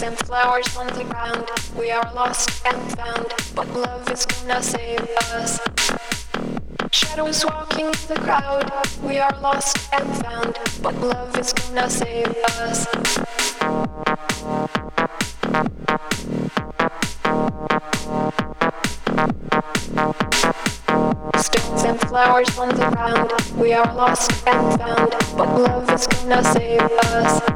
Stones and flowers on the ground. We are lost and found, but love is gonna save us. Shadows walking the crowd. We are lost and found, but love is gonna save us. Stones and flowers on the ground. We are lost and found, but love is gonna save us.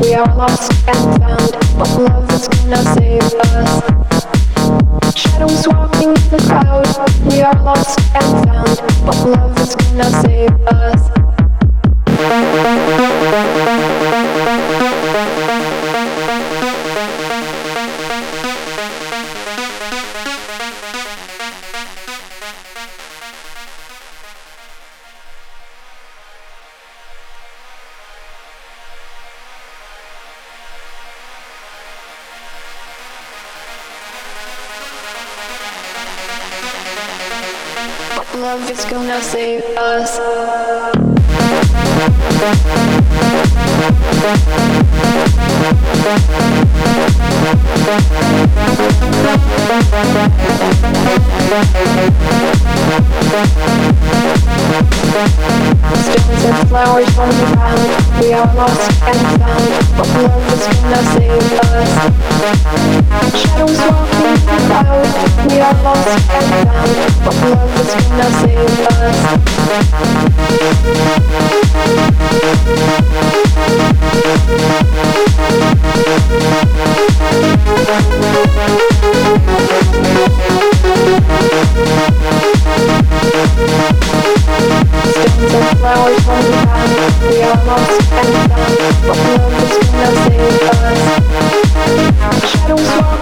We are lost and found, but love is gonna save us. Shadows walking in the crowd. We are lost and found, but love is gonna save us. Love is gonna save us. Stones and flowers on the ground. We are lost and found, but love is gonna save us. Lost and found, but love is gonna save us. On the. We are lost and found, love save us. Shadows walking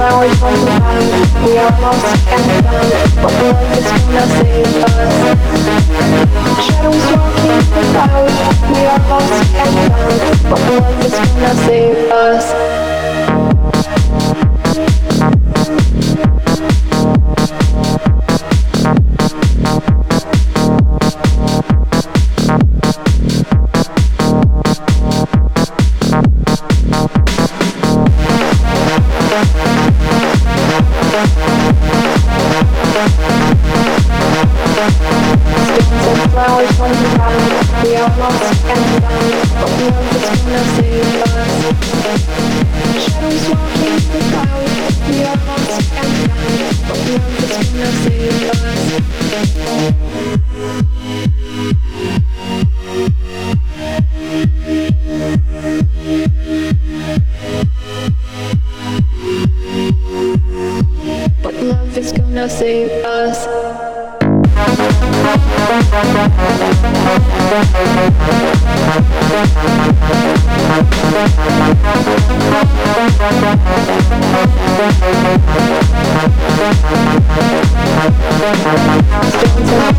And flowers on the ground. We are lost and found, but love is gonna save us. Shadows walking the crowd. We are lost and found, but love is gonna save us. Is save.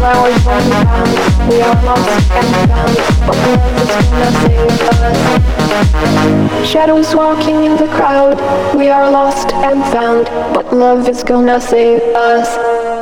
Stones and. We are lost and found, but us. Shadows walking in the crowd. We are lost and found, but love is gonna save us.